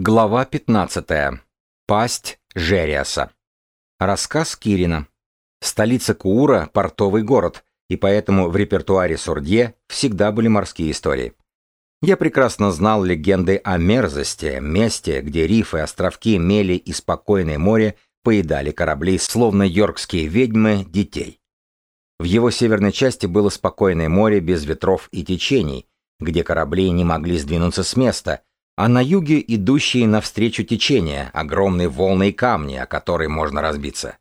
Глава 15. Пасть Жериаса. Рассказ Кирина. Столица Куура – портовый город, и поэтому в репертуаре Сурдье всегда были морские истории. Я прекрасно знал легенды о мерзости, месте, где рифы, островки, мели и спокойное море поедали корабли, словно йоркские ведьмы, детей. В его северной части было спокойное море без ветров и течений, где корабли не могли сдвинуться с места – а на юге идущие навстречу течения, огромные волны и камни, о которые можно разбиться.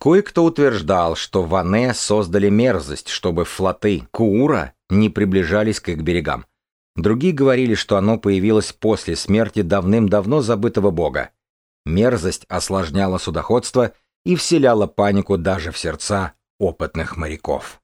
Кое-кто утверждал, что Ване создали мерзость, чтобы флоты Куура не приближались к их берегам. Другие говорили, что оно появилось после смерти давным-давно забытого бога. Мерзость осложняла судоходство и вселяла панику даже в сердца опытных моряков.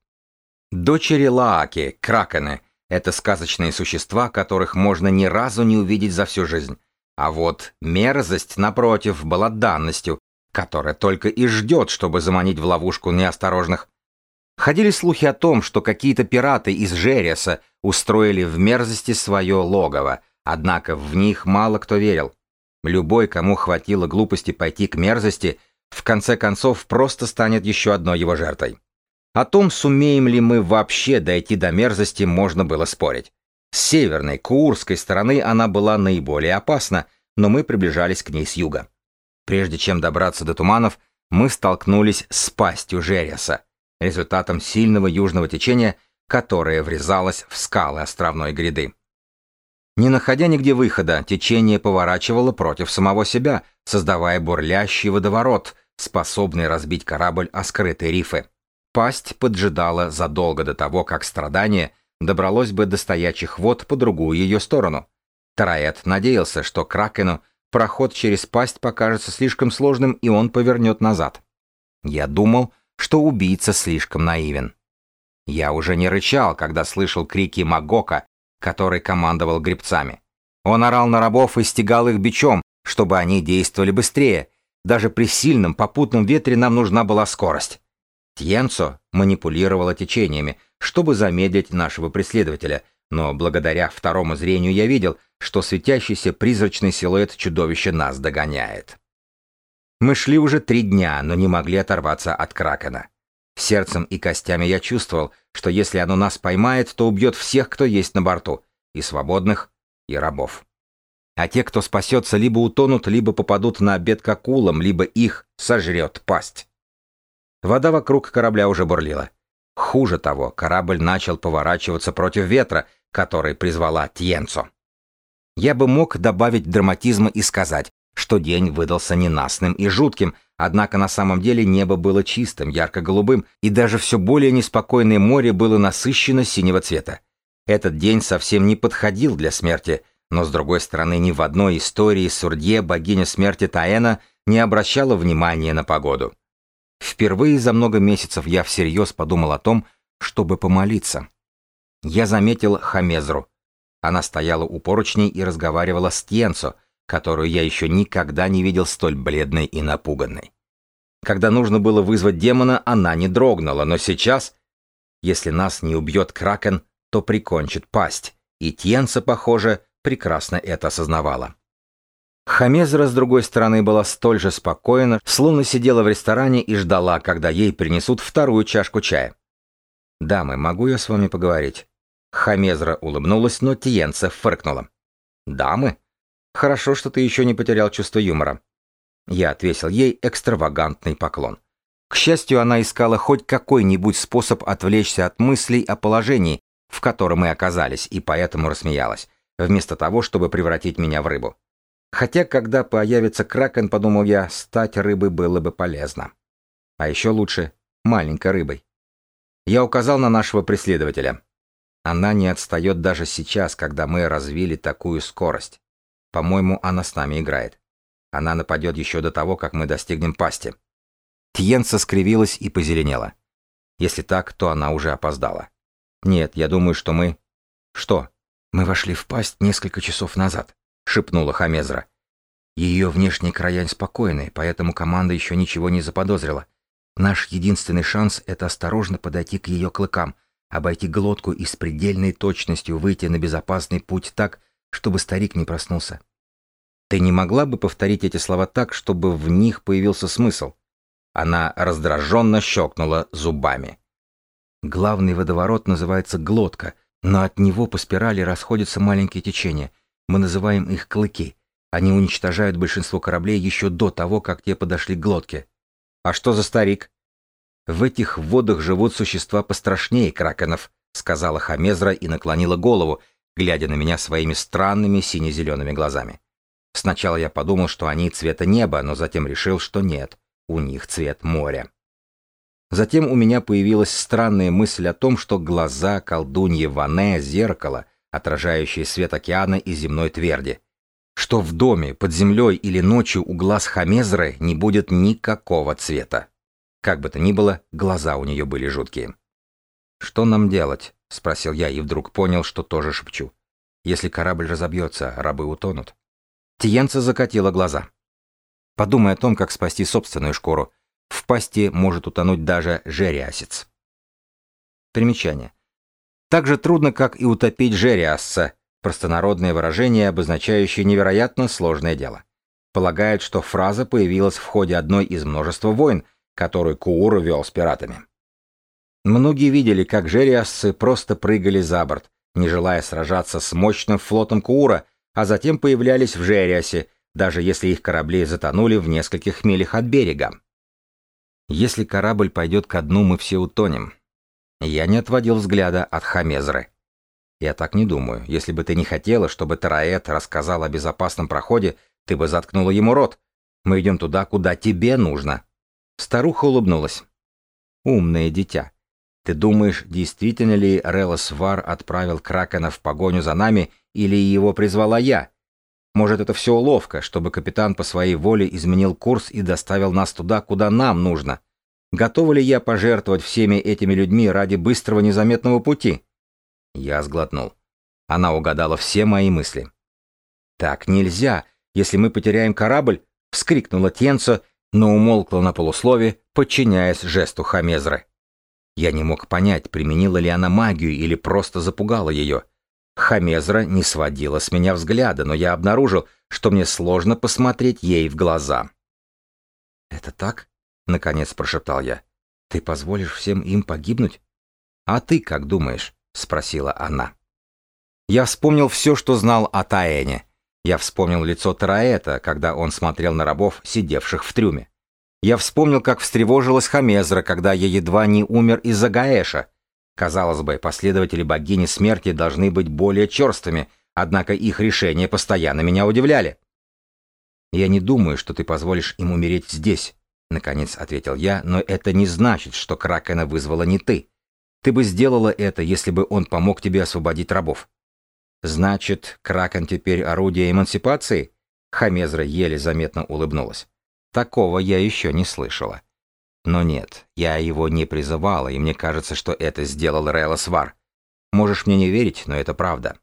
Дочери Лааки, кракены, это сказочные существа, которых можно ни разу не увидеть за всю жизнь. А вот мерзость, напротив, была данностью, которая только и ждет, чтобы заманить в ловушку неосторожных. Ходили слухи о том, что какие-то пираты из Жереса устроили в мерзости свое логово, однако в них мало кто верил. Любой, кому хватило глупости пойти к мерзости, в конце концов просто станет еще одной его жертвой. О том, сумеем ли мы вообще дойти до мерзости, можно было спорить. С северной, Курской стороны она была наиболее опасна, но мы приближались к ней с юга. Прежде чем добраться до туманов, мы столкнулись с пастью Жереса, результатом сильного южного течения, которое врезалось в скалы островной гряды. Не находя нигде выхода, течение поворачивало против самого себя, создавая бурлящий водоворот, способный разбить корабль о скрытые рифы. Пасть поджидала задолго до того, как страдание добралось бы до стоячих вод по другую ее сторону. Тараэт надеялся, что Кракену проход через пасть покажется слишком сложным, и он повернет назад. Я думал, что убийца слишком наивен. Я уже не рычал, когда слышал крики Магока, который командовал гребцами. Он орал на рабов и стегал их бичом, чтобы они действовали быстрее. Даже при сильном попутном ветре нам нужна была скорость. Тьенцо манипулировала течениями, чтобы замедлить нашего преследователя, но благодаря второму зрению я видел, что светящийся призрачный силуэт чудовища нас догоняет. Мы шли уже три дня, но не могли оторваться от Кракена. Сердцем и костями я чувствовал, что если оно нас поймает, то убьет всех, кто есть на борту, и свободных, и рабов. А те, кто спасется, либо утонут, либо попадут на обед к акулам, либо их сожрет пасть. Вода вокруг корабля уже бурлила. Хуже того, корабль начал поворачиваться против ветра, который призвала Тьенцо. Я бы мог добавить драматизма и сказать, что день выдался ненастным и жутким, однако на самом деле небо было чистым, ярко-голубым, и даже все более неспокойное море было насыщено синего цвета. Этот день совсем не подходил для смерти, но с другой стороны ни в одной истории Сурдье богиня смерти Таэна не обращала внимания на погоду. Впервые за много месяцев я всерьез подумал о том, чтобы помолиться. Я заметил Хамезру. Она стояла у поручней и разговаривала с Тьенцо, которую я еще никогда не видел столь бледной и напуганной. Когда нужно было вызвать демона, она не дрогнула, но сейчас, если нас не убьет Кракен, то прикончит пасть, и Тьенца, похоже, прекрасно это осознавала. Хамезра, с другой стороны, была столь же спокойна, словно сидела в ресторане и ждала, когда ей принесут вторую чашку чая. «Дамы, могу я с вами поговорить?» Хамезра улыбнулась, но Тиенца фыркнула. «Дамы? Хорошо, что ты еще не потерял чувство юмора». Я отвесил ей экстравагантный поклон. К счастью, она искала хоть какой-нибудь способ отвлечься от мыслей о положении, в котором мы оказались, и поэтому рассмеялась, вместо того, чтобы превратить меня в рыбу. Хотя, когда появится кракен, подумал я, стать рыбой было бы полезно. А еще лучше маленькой рыбой. Я указал на нашего преследователя. Она не отстает даже сейчас, когда мы развили такую скорость. По-моему, она с нами играет. Она нападет еще до того, как мы достигнем пасти. Тьенца скривилась и позеленела. Если так, то она уже опоздала. Нет, я думаю, что мы... Что? Мы вошли в пасть несколько часов назад. — шепнула Хамезра. Ее внешний края спокойный, поэтому команда еще ничего не заподозрила. Наш единственный шанс — это осторожно подойти к ее клыкам, обойти глотку и с предельной точностью выйти на безопасный путь так, чтобы старик не проснулся. Ты не могла бы повторить эти слова так, чтобы в них появился смысл? Она раздраженно щелкнула зубами. Главный водоворот называется глотка, но от него по спирали расходятся маленькие течения. Мы называем их клыки. Они уничтожают большинство кораблей еще до того, как те подошли к глотке. А что за старик? В этих водах живут существа пострашнее кракенов, сказала Хамезра и наклонила голову, глядя на меня своими странными сине-зелеными глазами. Сначала я подумал, что они цвета неба, но затем решил, что нет, у них цвет моря. Затем у меня появилась странная мысль о том, что глаза колдуньи Ване — зеркало, отражающее свет океана и земной тверди. Что в доме, под землей или ночью у глаз Хамезры не будет никакого цвета. Как бы то ни было, глаза у нее были жуткие. «Что нам делать?» — спросил я и вдруг понял, что тоже шепчу. «Если корабль разобьется, рабы утонут». Тиенца закатила глаза. «Подумай о том, как спасти собственную шкуру. В пасти может утонуть даже жериасец. Примечание. Так же трудно, как и утопить жериасца, простонародное выражение, обозначающее невероятно сложное дело. Полагают, что фраза появилась в ходе одной из множества войн, которую Куур вел с пиратами. Многие видели, как жериасцы просто прыгали за борт, не желая сражаться с мощным флотом Куура, а затем появлялись в Жериасе, даже если их корабли затонули в нескольких милях от берега. Если корабль пойдет ко дну, мы все утонем. Я не отводил взгляда от Хамезры. Я так не думаю. Если бы ты не хотела, чтобы Тараэт рассказал о безопасном проходе, ты бы заткнула ему рот. Мы идем туда, куда тебе нужно. Старуха улыбнулась. Умное дитя. Ты думаешь, действительно ли Релос Вар отправил Кракена в погоню за нами, или его призвала я? Может, это все уловка, чтобы капитан по своей воле изменил курс и доставил нас туда, куда нам нужно? Готова ли я пожертвовать всеми этими людьми ради быстрого незаметного пути? Я сглотнул. Она угадала все мои мысли. «Так нельзя, если мы потеряем корабль!» — вскрикнула Тенца, но умолкла на полуслове, подчиняясь жесту Хамезры. Я не мог понять, применила ли она магию или просто запугала ее. Хамезра не сводила с меня взгляда, но я обнаружил, что мне сложно посмотреть ей в глаза. «Это так?» — наконец прошептал я. «Ты позволишь всем им погибнуть?» «А ты как думаешь?» — спросила она. Я вспомнил все, что знал о Таэне. Я вспомнил лицо Тараэта, когда он смотрел на рабов, сидевших в трюме. Я вспомнил, как встревожилась Хамезра, когда я едва не умер из-за Гаэша, Казалось бы, последователи богини смерти должны быть более черствыми, однако их решения постоянно меня удивляли. «Я не думаю, что ты позволишь им умереть здесь», — наконец ответил я, «но это не значит, что Кракена вызвала не ты. Ты бы сделала это, если бы он помог тебе освободить рабов». «Значит, Кракен теперь орудие эмансипации?» Хамезра еле заметно улыбнулась. «Такого я еще не слышала. Но нет, я его не призывала, и мне кажется, что это сделал Релла Свар. Можешь мне не верить, но это правда.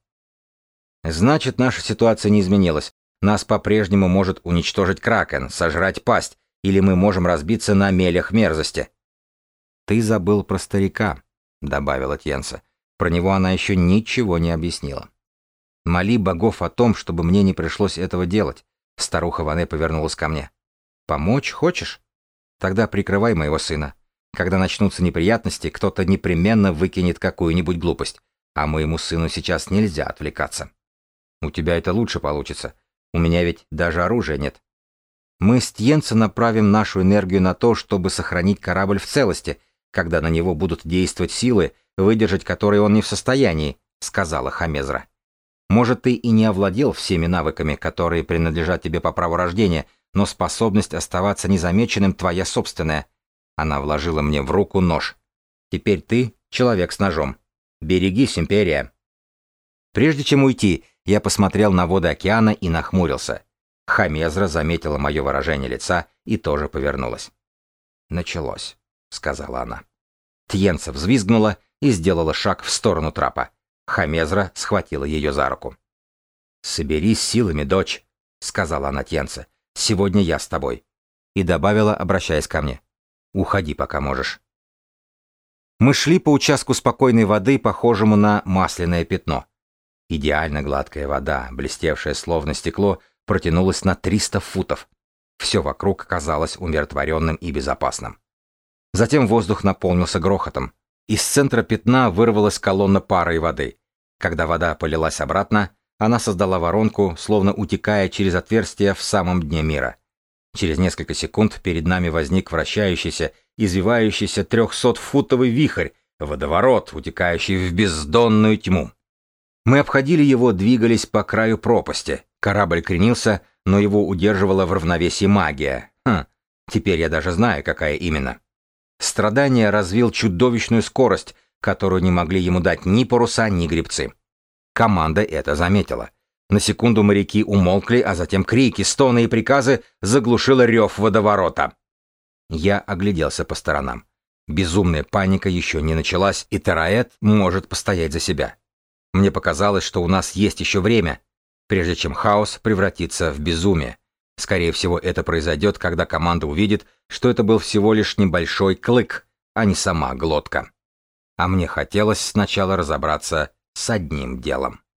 Значит, наша ситуация не изменилась. Нас по-прежнему может уничтожить Кракен, сожрать пасть, или мы можем разбиться на мелях мерзости. Ты забыл про старика, добавила Тьенса. Про него она еще ничего не объяснила. Моли богов о том, чтобы мне не пришлось этого делать. Старуха Ване повернулась ко мне. Помочь хочешь? Тогда прикрывай моего сына. Когда начнутся неприятности, кто-то непременно выкинет какую-нибудь глупость. А моему сыну сейчас нельзя отвлекаться. У тебя это лучше получится. У меня ведь даже оружия нет. Мы с Тьенца направим нашу энергию на то, чтобы сохранить корабль в целости, когда на него будут действовать силы, выдержать которые он не в состоянии, сказала Хамезра. Может, ты и не овладел всеми навыками, которые принадлежат тебе по праву рождения, но способность оставаться незамеченным твоя собственная. Она вложила мне в руку нож. Теперь ты человек с ножом. Берегись, империя. Прежде чем уйти, я посмотрел на воды океана и нахмурился. Хамезра заметила мое выражение лица и тоже повернулась. «Началось», — сказала она. Тьенца взвизгнула и сделала шаг в сторону трапа. Хамезра схватила ее за руку. «Соберись силами, дочь», — сказала она Тьенце. Сегодня я с тобой». И добавила, обращаясь ко мне. «Уходи, пока можешь». Мы шли по участку спокойной воды, похожему на масляное пятно. Идеально гладкая вода, блестевшая словно стекло, протянулась на 300 футов. Все вокруг казалось умиротворенным и безопасным. Затем воздух наполнился грохотом. Из центра пятна вырвалась колонна пара и воды. Когда вода полилась обратно, она создала воронку, словно утекая через отверстие в самом дне мира. Через несколько секунд перед нами возник вращающийся, извивающийся трехсотфутовый вихрь, водоворот, утекающий в бездонную тьму. Мы обходили его, двигались по краю пропасти. Корабль кренился, но его удерживала в равновесии магия. Хм, теперь я даже знаю, какая именно. Страдание развил чудовищную скорость, которую не могли ему дать ни паруса, ни гребцы. Команда это заметила. На секунду моряки умолкли, а затем крики, стоны и приказы заглушила рев водоворота. Я огляделся по сторонам. Безумная паника еще не началась, и Тараэт может постоять за себя. Мне показалось, что у нас есть еще время, прежде чем хаос превратится в безумие. Скорее всего, это произойдет, когда команда увидит, что это был всего лишь небольшой клык, а не сама глотка. А мне хотелось сначала разобраться с одним делом.